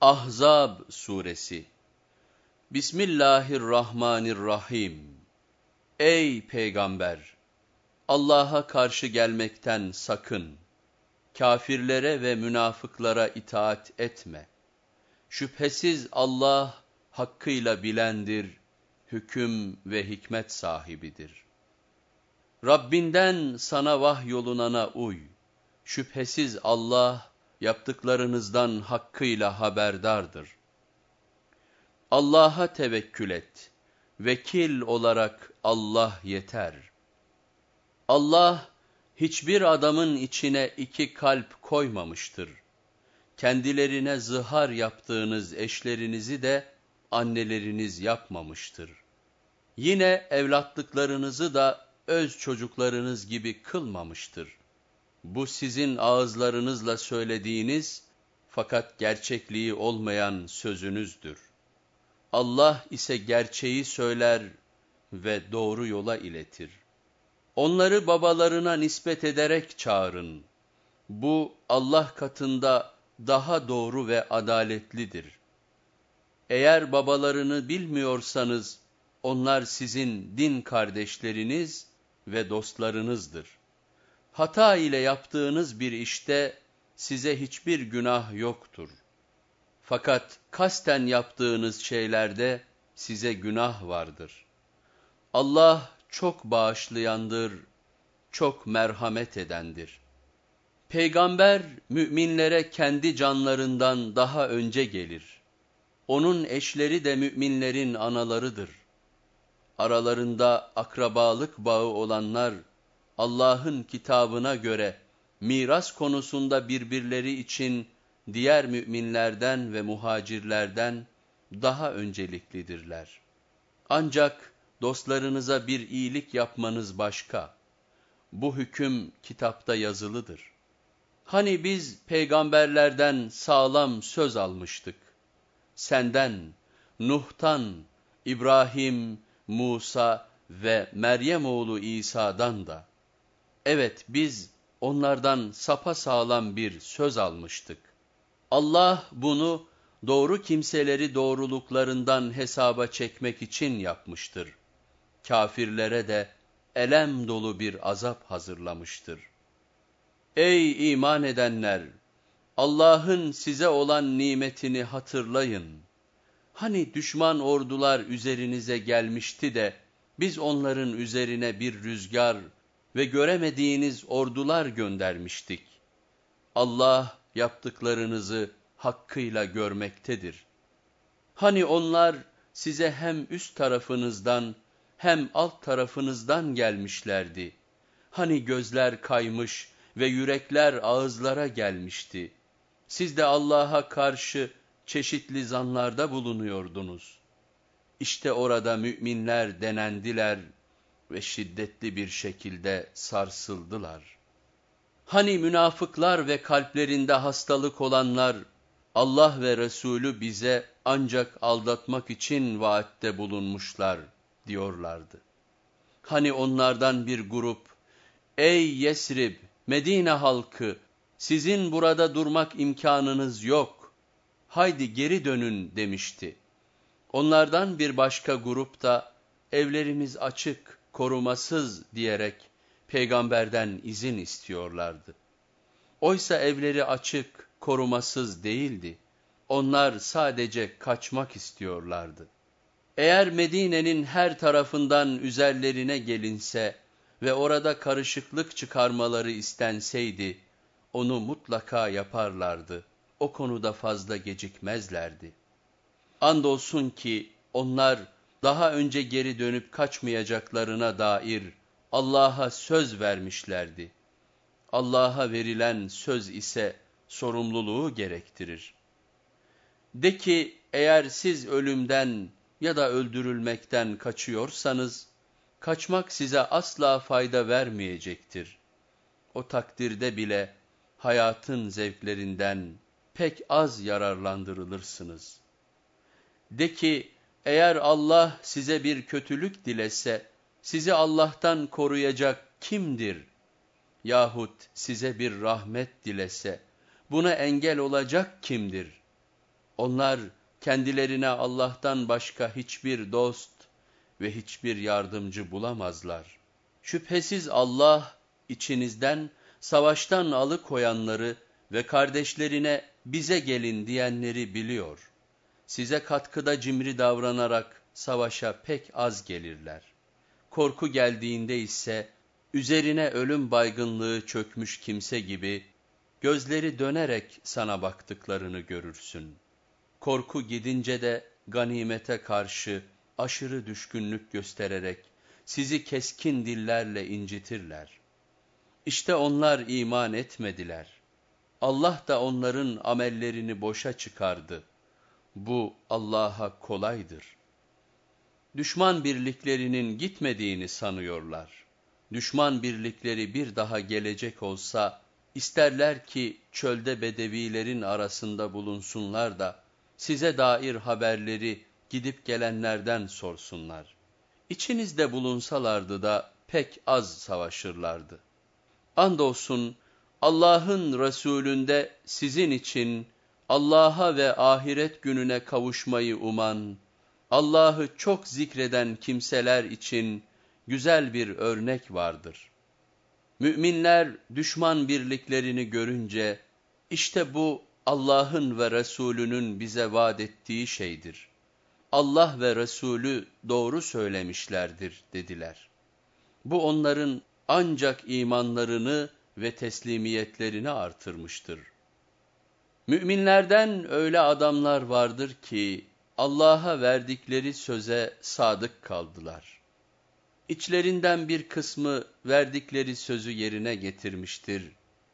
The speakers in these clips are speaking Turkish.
Ahzab suresi Bismillahirrahmanirrahim Ey peygamber! Allah'a karşı gelmekten sakın. Kafirlere ve münafıklara itaat etme. Şüphesiz Allah hakkıyla bilendir, hüküm ve hikmet sahibidir. Rabbinden sana vahyolunana uy. Şüphesiz Allah yaptıklarınızdan hakkıyla haberdardır. Allah'a tevekkül et. Vekil olarak Allah yeter. Allah hiçbir adamın içine iki kalp koymamıştır. Kendilerine zihar yaptığınız eşlerinizi de anneleriniz yapmamıştır. Yine evlatlıklarınızı da öz çocuklarınız gibi kılmamıştır. Bu sizin ağızlarınızla söylediğiniz fakat gerçekliği olmayan sözünüzdür. Allah ise gerçeği söyler ve doğru yola iletir. Onları babalarına nispet ederek çağırın. Bu Allah katında daha doğru ve adaletlidir. Eğer babalarını bilmiyorsanız, onlar sizin din kardeşleriniz ve dostlarınızdır. Hata ile yaptığınız bir işte size hiçbir günah yoktur. Fakat kasten yaptığınız şeylerde size günah vardır. Allah çok bağışlayandır, çok merhamet edendir. Peygamber müminlere kendi canlarından daha önce gelir. Onun eşleri de müminlerin analarıdır. Aralarında akrabalık bağı olanlar, Allah'ın kitabına göre miras konusunda birbirleri için diğer müminlerden ve muhacirlerden daha önceliklidirler. Ancak dostlarınıza bir iyilik yapmanız başka. Bu hüküm kitapta yazılıdır. Hani biz peygamberlerden sağlam söz almıştık. Senden, Nuh'tan, İbrahim, Musa ve Meryem oğlu İsa'dan da. Evet biz onlardan sapa sağlam bir söz almıştık. Allah bunu doğru kimseleri doğruluklarından hesaba çekmek için yapmıştır. Kafirlere de elem dolu bir azap hazırlamıştır. Ey iman edenler! Allah'ın size olan nimetini hatırlayın. Hani düşman ordular üzerinize gelmişti de, biz onların üzerine bir rüzgar ve göremediğiniz ordular göndermiştik. Allah yaptıklarınızı hakkıyla görmektedir. Hani onlar size hem üst tarafınızdan hem alt tarafınızdan gelmişlerdi. Hani gözler kaymış ve yürekler ağızlara gelmişti. Siz de Allah'a karşı çeşitli zanlarda bulunuyordunuz. İşte orada müminler denendiler ve şiddetli bir şekilde sarsıldılar. Hani münafıklar ve kalplerinde hastalık olanlar, Allah ve Resulü bize ancak aldatmak için vaatte bulunmuşlar diyorlardı. Hani onlardan bir grup, ey Yesrib, Medine halkı, sizin burada durmak imkanınız yok, haydi geri dönün demişti. Onlardan bir başka grup da, evlerimiz açık, korumasız diyerek peygamberden izin istiyorlardı. Oysa evleri açık, korumasız değildi. Onlar sadece kaçmak istiyorlardı. Eğer Medine'nin her tarafından üzerlerine gelinse ve orada karışıklık çıkarmaları istenseydi, onu mutlaka yaparlardı. O konuda fazla gecikmezlerdi. Andolsun ki onlar daha önce geri dönüp kaçmayacaklarına dair Allah'a söz vermişlerdi. Allah'a verilen söz ise sorumluluğu gerektirir. De ki eğer siz ölümden ya da öldürülmekten kaçıyorsanız, kaçmak size asla fayda vermeyecektir. O takdirde bile hayatın zevklerinden pek az yararlandırılırsınız. De ki, eğer Allah size bir kötülük dilese, sizi Allah'tan koruyacak kimdir? Yahut size bir rahmet dilese, buna engel olacak kimdir? Onlar kendilerine Allah'tan başka hiçbir dost ve hiçbir yardımcı bulamazlar. Şüphesiz Allah içinizden savaştan alıkoyanları ve kardeşlerine bize gelin diyenleri biliyor. Size katkıda cimri davranarak savaşa pek az gelirler. Korku geldiğinde ise üzerine ölüm baygınlığı çökmüş kimse gibi gözleri dönerek sana baktıklarını görürsün. Korku gidince de ganimete karşı aşırı düşkünlük göstererek sizi keskin dillerle incitirler. İşte onlar iman etmediler. Allah da onların amellerini boşa çıkardı. Bu Allah'a kolaydır. Düşman birliklerinin gitmediğini sanıyorlar. Düşman birlikleri bir daha gelecek olsa, isterler ki çölde bedevilerin arasında bulunsunlar da, size dair haberleri gidip gelenlerden sorsunlar. İçinizde bulunsalardı da pek az savaşırlardı. Andolsun Allah'ın Resulünde sizin için Allah'a ve ahiret gününe kavuşmayı uman, Allah'ı çok zikreden kimseler için güzel bir örnek vardır. Müminler düşman birliklerini görünce, işte bu Allah'ın ve Resulünün bize vaat ettiği şeydir. Allah ve Resulü doğru söylemişlerdir dediler. Bu onların ancak imanlarını ve teslimiyetlerini artırmıştır. Müminlerden öyle adamlar vardır ki Allah'a verdikleri söze sadık kaldılar. İçlerinden bir kısmı verdikleri sözü yerine getirmiştir,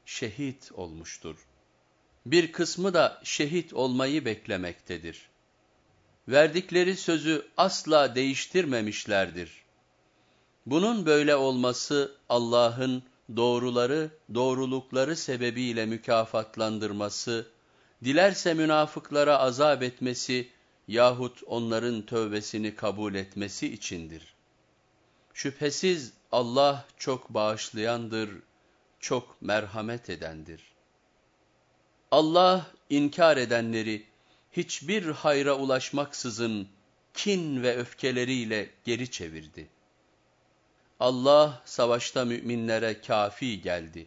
şehit olmuştur. Bir kısmı da şehit olmayı beklemektedir. Verdikleri sözü asla değiştirmemişlerdir. Bunun böyle olması Allah'ın doğruları, doğrulukları sebebiyle mükafatlandırması, dilerse münafıklara azap etmesi yahut onların tövbesini kabul etmesi içindir. Şüphesiz Allah çok bağışlayandır, çok merhamet edendir. Allah inkar edenleri hiçbir hayra ulaşmaksızın kin ve öfkeleriyle geri çevirdi. Allah savaşta müminlere kafi geldi.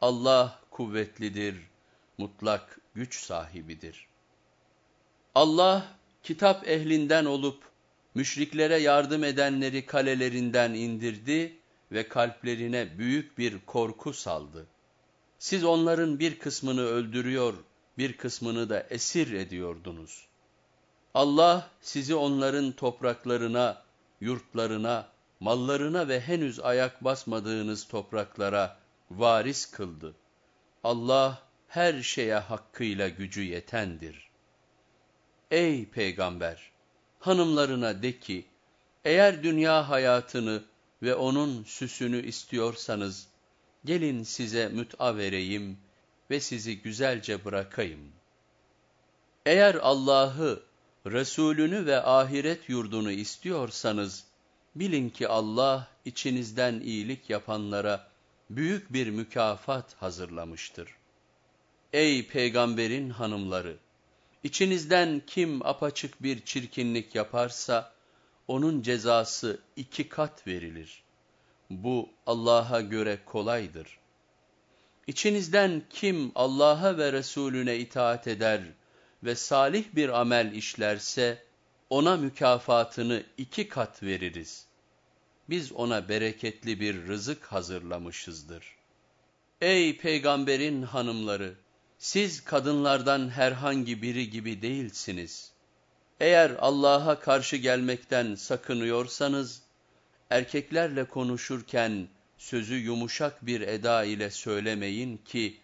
Allah kuvvetlidir, mutlak güç sahibidir. Allah kitap ehlinden olup müşriklere yardım edenleri kalelerinden indirdi ve kalplerine büyük bir korku saldı. Siz onların bir kısmını öldürüyor, bir kısmını da esir ediyordunuz. Allah sizi onların topraklarına, yurtlarına, mallarına ve henüz ayak basmadığınız topraklara varis kıldı. Allah her şeye hakkıyla gücü yetendir. Ey peygamber! Hanımlarına de ki, eğer dünya hayatını ve onun süsünü istiyorsanız, gelin size müt'a vereyim ve sizi güzelce bırakayım. Eğer Allah'ı, Resulünü ve ahiret yurdunu istiyorsanız, bilin ki Allah içinizden iyilik yapanlara büyük bir mükafat hazırlamıştır. Ey peygamberin hanımları! İçinizden kim apaçık bir çirkinlik yaparsa, onun cezası iki kat verilir. Bu Allah'a göre kolaydır. İçinizden kim Allah'a ve Resulüne itaat eder ve salih bir amel işlerse, ona mükafatını iki kat veririz. Biz ona bereketli bir rızık hazırlamışızdır. Ey peygamberin hanımları! Siz kadınlardan herhangi biri gibi değilsiniz. Eğer Allah'a karşı gelmekten sakınıyorsanız, erkeklerle konuşurken sözü yumuşak bir eda ile söylemeyin ki,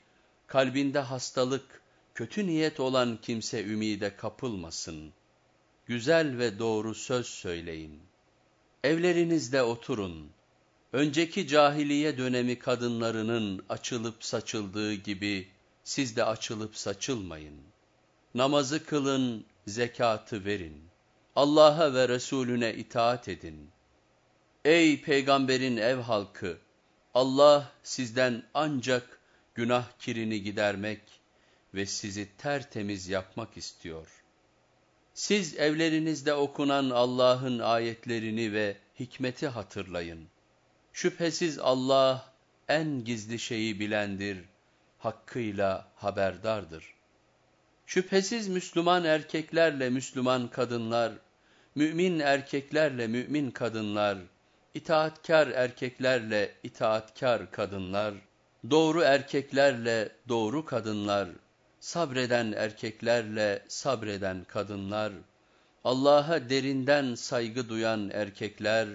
kalbinde hastalık, kötü niyet olan kimse ümide kapılmasın. Güzel ve doğru söz söyleyin. Evlerinizde oturun. Önceki cahiliye dönemi kadınlarının açılıp saçıldığı gibi, siz de açılıp saçılmayın. Namazı kılın, zekatı verin. Allah'a ve Resulüne itaat edin. Ey peygamberin ev halkı! Allah sizden ancak günah kirini gidermek ve sizi tertemiz yapmak istiyor. Siz evlerinizde okunan Allah'ın ayetlerini ve hikmeti hatırlayın. Şüphesiz Allah en gizli şeyi bilendir, hakkıyla haberdardır. Şüphesiz Müslüman erkeklerle Müslüman kadınlar, mümin erkeklerle mümin kadınlar, itaatkar erkeklerle itaatkar kadınlar, doğru erkeklerle doğru kadınlar, sabreden erkeklerle sabreden kadınlar, Allah'a derinden saygı duyan erkekler,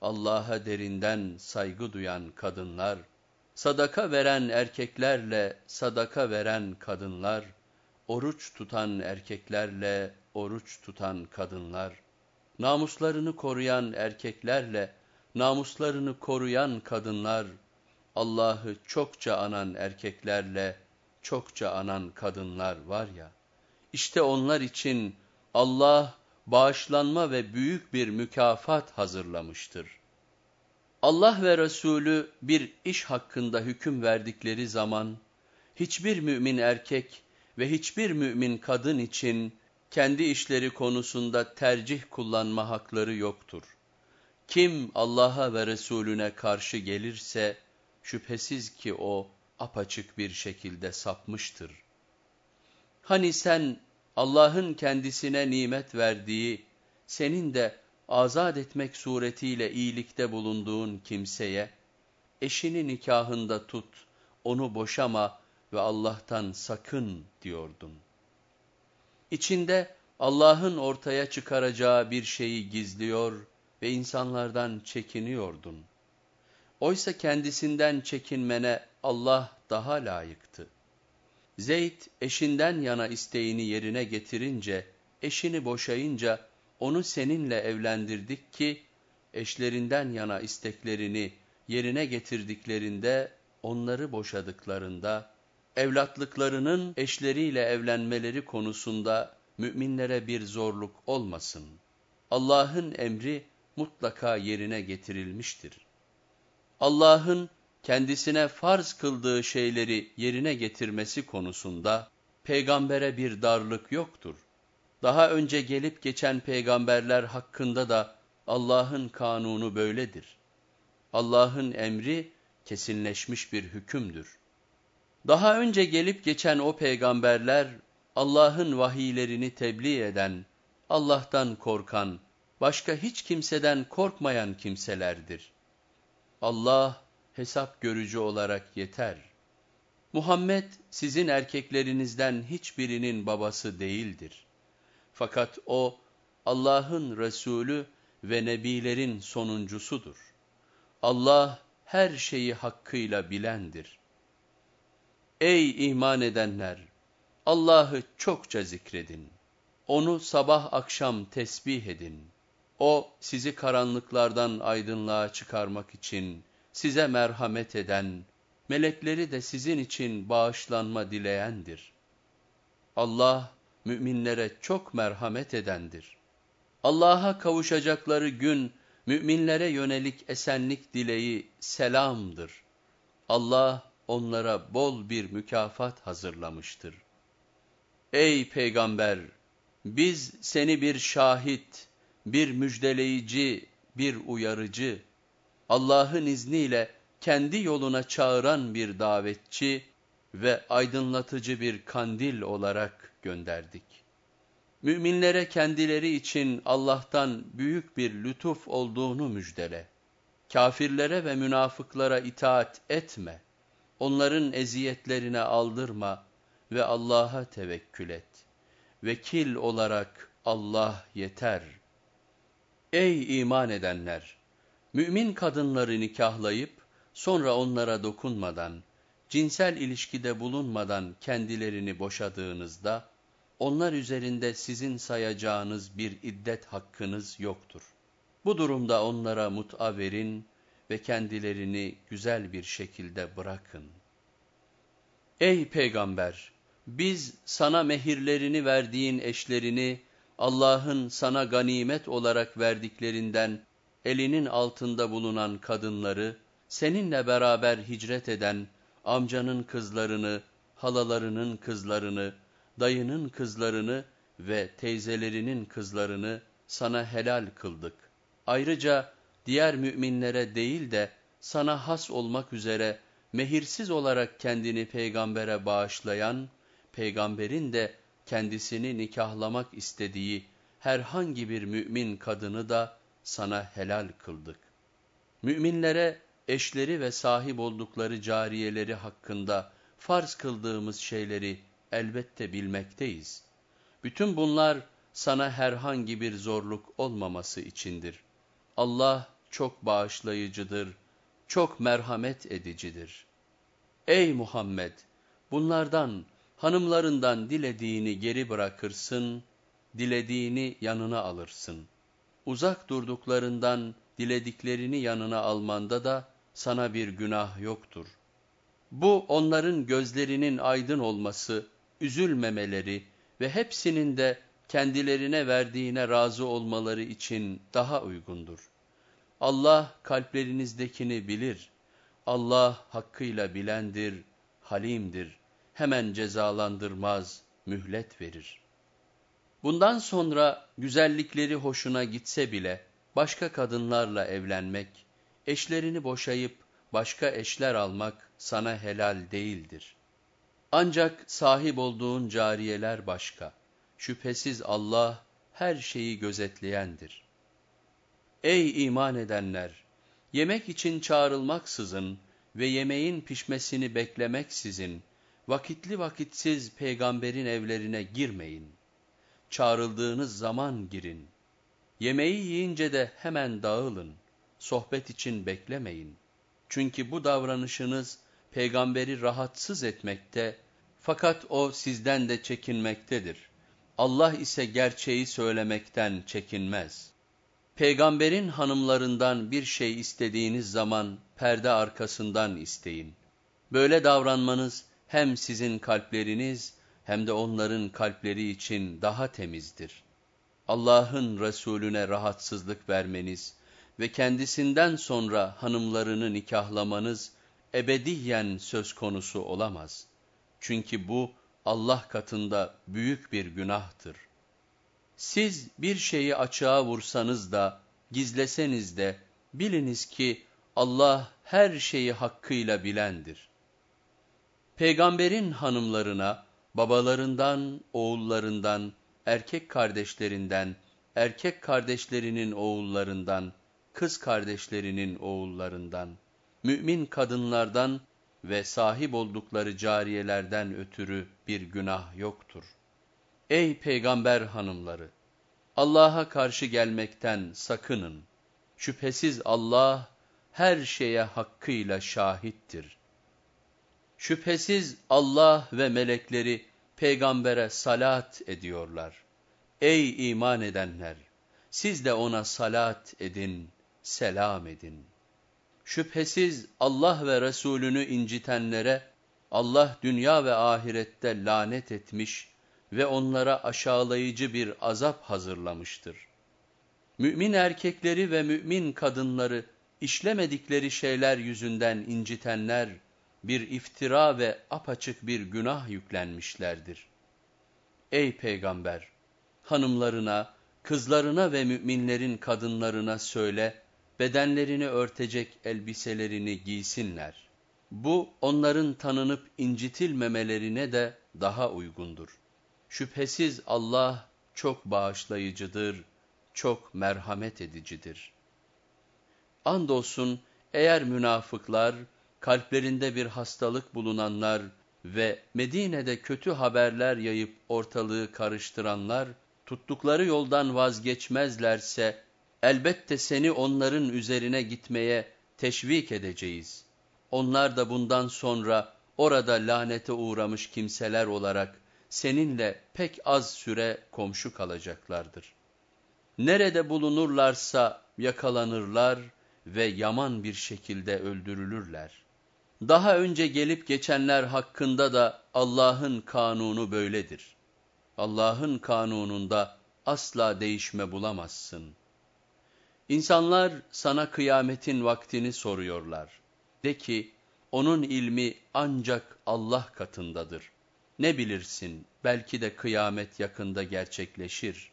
Allah'a derinden saygı duyan kadınlar, sadaka veren erkeklerle sadaka veren kadınlar, oruç tutan erkeklerle oruç tutan kadınlar, namuslarını koruyan erkeklerle namuslarını koruyan kadınlar, Allah'ı çokça anan erkeklerle çokça anan kadınlar var ya, işte onlar için Allah bağışlanma ve büyük bir mükafat hazırlamıştır. Allah ve Resulü bir iş hakkında hüküm verdikleri zaman, hiçbir mümin erkek ve hiçbir mümin kadın için kendi işleri konusunda tercih kullanma hakları yoktur. Kim Allah'a ve Resulüne karşı gelirse, şüphesiz ki o apaçık bir şekilde sapmıştır. Hani sen Allah'ın kendisine nimet verdiği, senin de azat etmek suretiyle iyilikte bulunduğun kimseye, eşini nikahında tut, onu boşama ve Allah'tan sakın diyordun. İçinde Allah'ın ortaya çıkaracağı bir şeyi gizliyor ve insanlardan çekiniyordun. Oysa kendisinden çekinmene Allah daha layıktı. Zeyd eşinden yana isteğini yerine getirince, eşini boşayınca onu seninle evlendirdik ki, eşlerinden yana isteklerini yerine getirdiklerinde, onları boşadıklarında, evlatlıklarının eşleriyle evlenmeleri konusunda müminlere bir zorluk olmasın. Allah'ın emri mutlaka yerine getirilmiştir. Allah'ın kendisine farz kıldığı şeyleri yerine getirmesi konusunda peygambere bir darlık yoktur. Daha önce gelip geçen peygamberler hakkında da Allah'ın kanunu böyledir. Allah'ın emri kesinleşmiş bir hükümdür. Daha önce gelip geçen o peygamberler Allah'ın vahiylerini tebliğ eden, Allah'tan korkan, başka hiç kimseden korkmayan kimselerdir. Allah hesap görücü olarak yeter. Muhammed sizin erkeklerinizden hiçbirinin babası değildir. Fakat o Allah'ın Resulü ve Nebilerin sonuncusudur. Allah her şeyi hakkıyla bilendir. Ey iman edenler! Allah'ı çokça zikredin. Onu sabah akşam tesbih edin. O sizi karanlıklardan aydınlığa çıkarmak için size merhamet eden, melekleri de sizin için bağışlanma dileyendir. Allah müminlere çok merhamet edendir. Allah'a kavuşacakları gün müminlere yönelik esenlik dileği selamdır. Allah onlara bol bir mükafat hazırlamıştır. Ey peygamber! Biz seni bir şahit, bir müjdeleyici, bir uyarıcı, Allah'ın izniyle kendi yoluna çağıran bir davetçi ve aydınlatıcı bir kandil olarak gönderdik. Müminlere kendileri için Allah'tan büyük bir lütuf olduğunu müjdele. Kafirlere ve münafıklara itaat etme. Onların eziyetlerine aldırma ve Allah'a tevekkül et. Vekil olarak Allah yeter. Ey iman edenler! Mümin kadınları nikahlayıp, sonra onlara dokunmadan, cinsel ilişkide bulunmadan kendilerini boşadığınızda, onlar üzerinde sizin sayacağınız bir iddet hakkınız yoktur. Bu durumda onlara mut'a verin ve kendilerini güzel bir şekilde bırakın. Ey Peygamber! Biz sana mehirlerini verdiğin eşlerini, Allah'ın sana ganimet olarak verdiklerinden elinin altında bulunan kadınları, seninle beraber hicret eden amcanın kızlarını, halalarının kızlarını, dayının kızlarını ve teyzelerinin kızlarını sana helal kıldık. Ayrıca diğer müminlere değil de sana has olmak üzere mehirsiz olarak kendini peygambere bağışlayan, peygamberin de kendisini nikahlamak istediği herhangi bir mümin kadını da sana helal kıldık. Müminlere eşleri ve sahip oldukları cariyeleri hakkında farz kıldığımız şeyleri elbette bilmekteyiz. Bütün bunlar sana herhangi bir zorluk olmaması içindir. Allah çok bağışlayıcıdır, çok merhamet edicidir. Ey Muhammed! Bunlardan, hanımlarından dilediğini geri bırakırsın, dilediğini yanına alırsın. Uzak durduklarından dilediklerini yanına almanda da sana bir günah yoktur. Bu onların gözlerinin aydın olması, üzülmemeleri ve hepsinin de kendilerine verdiğine razı olmaları için daha uygundur. Allah kalplerinizdekini bilir. Allah hakkıyla bilendir, halimdir. Hemen cezalandırmaz, mühlet verir. Bundan sonra güzellikleri hoşuna gitse bile başka kadınlarla evlenmek, eşlerini boşayıp başka eşler almak sana helal değildir. Ancak sahip olduğun cariyeler başka. Şüphesiz Allah her şeyi gözetleyendir. Ey iman edenler! Yemek için çağrılmaksızın ve yemeğin pişmesini beklemeksizin, vakitli vakitsiz peygamberin evlerine girmeyin. Çağrıldığınız zaman girin. Yemeği yiyince de hemen dağılın. Sohbet için beklemeyin. Çünkü bu davranışınız peygamberi rahatsız etmekte fakat o sizden de çekinmektedir. Allah ise gerçeği söylemekten çekinmez. Peygamberin hanımlarından bir şey istediğiniz zaman perde arkasından isteyin. Böyle davranmanız hem sizin kalpleriniz hem de onların kalpleri için daha temizdir. Allah'ın Resulüne rahatsızlık vermeniz ve kendisinden sonra hanımlarını nikahlamanız ebediyen söz konusu olamaz. Çünkü bu Allah katında büyük bir günahtır. Siz bir şeyi açığa vursanız da, gizleseniz de, biliniz ki Allah her şeyi hakkıyla bilendir. Peygamberin hanımlarına, babalarından, oğullarından, erkek kardeşlerinden, erkek kardeşlerinin oğullarından, kız kardeşlerinin oğullarından, mümin kadınlardan ve sahip oldukları cariyelerden ötürü bir günah yoktur. Ey peygamber hanımları! Allah'a karşı gelmekten sakının. Şüphesiz Allah her şeye hakkıyla şahittir. Şüphesiz Allah ve melekleri peygambere salat ediyorlar. Ey iman edenler! Siz de ona salat edin, selam edin. Şüphesiz Allah ve Resulünü incitenlere Allah dünya ve ahirette lanet etmiş ve onlara aşağılayıcı bir azap hazırlamıştır. Mümin erkekleri ve mümin kadınları işlemedikleri şeyler yüzünden incitenler, bir iftira ve apaçık bir günah yüklenmişlerdir. Ey Peygamber! Hanımlarına, kızlarına ve müminlerin kadınlarına söyle, bedenlerini örtecek elbiselerini giysinler. Bu onların tanınıp incitilmemelerine de daha uygundur. Şüphesiz Allah çok bağışlayıcıdır, çok merhamet edicidir. Andolsun eğer münafıklar, kalplerinde bir hastalık bulunanlar ve Medine'de kötü haberler yayıp ortalığı karıştıranlar, tuttukları yoldan vazgeçmezlerse, elbette seni onların üzerine gitmeye teşvik edeceğiz. Onlar da bundan sonra orada lanete uğramış kimseler olarak seninle pek az süre komşu kalacaklardır. Nerede bulunurlarsa yakalanırlar ve yaman bir şekilde öldürülürler. Daha önce gelip geçenler hakkında da Allah'ın kanunu böyledir. Allah'ın kanununda asla değişme bulamazsın. İnsanlar sana kıyametin vaktini soruyorlar. De ki, onun ilmi ancak Allah katındadır. Ne bilirsin, belki de kıyamet yakında gerçekleşir.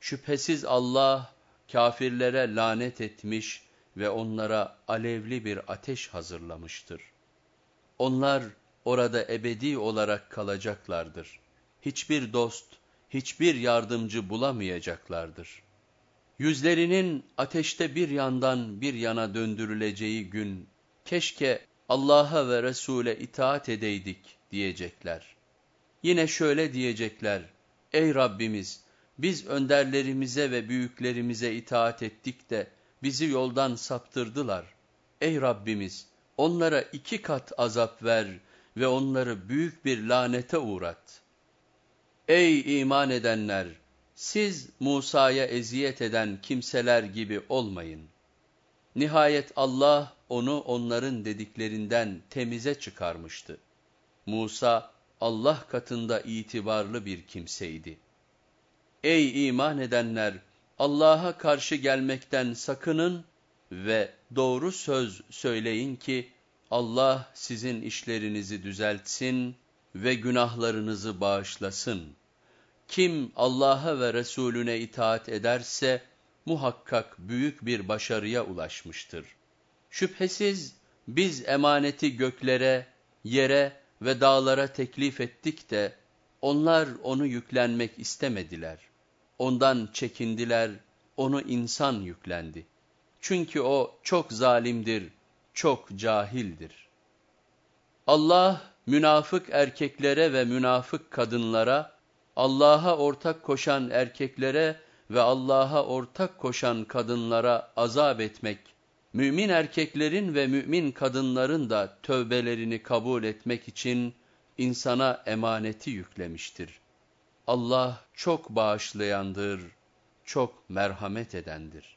Şüphesiz Allah, kafirlere lanet etmiş ve onlara alevli bir ateş hazırlamıştır. Onlar orada ebedi olarak kalacaklardır. Hiçbir dost, hiçbir yardımcı bulamayacaklardır. Yüzlerinin ateşte bir yandan bir yana döndürüleceği gün, keşke Allah'a ve Resul'e itaat edeydik diyecekler. Yine şöyle diyecekler, ey Rabbimiz biz önderlerimize ve büyüklerimize itaat ettik de bizi yoldan saptırdılar. Ey Rabbimiz onlara iki kat azap ver ve onları büyük bir lanete uğrat. Ey iman edenler! Siz Musa'ya eziyet eden kimseler gibi olmayın. Nihayet Allah onu onların dediklerinden temize çıkarmıştı. Musa Allah katında itibarlı bir kimseydi. Ey iman edenler! Allah'a karşı gelmekten sakının ve doğru söz söyleyin ki Allah sizin işlerinizi düzeltsin ve günahlarınızı bağışlasın. Kim Allah'a ve Resulüne itaat ederse muhakkak büyük bir başarıya ulaşmıştır. Şüphesiz biz emaneti göklere, yere ve dağlara teklif ettik de onlar onu yüklenmek istemediler. Ondan çekindiler, onu insan yüklendi. Çünkü o çok zalimdir, çok cahildir. Allah münafık erkeklere ve münafık kadınlara, Allah'a ortak koşan erkeklere ve Allah'a ortak koşan kadınlara azap etmek, mümin erkeklerin ve mümin kadınların da tövbelerini kabul etmek için insana emaneti yüklemiştir. Allah çok bağışlayandır, çok merhamet edendir.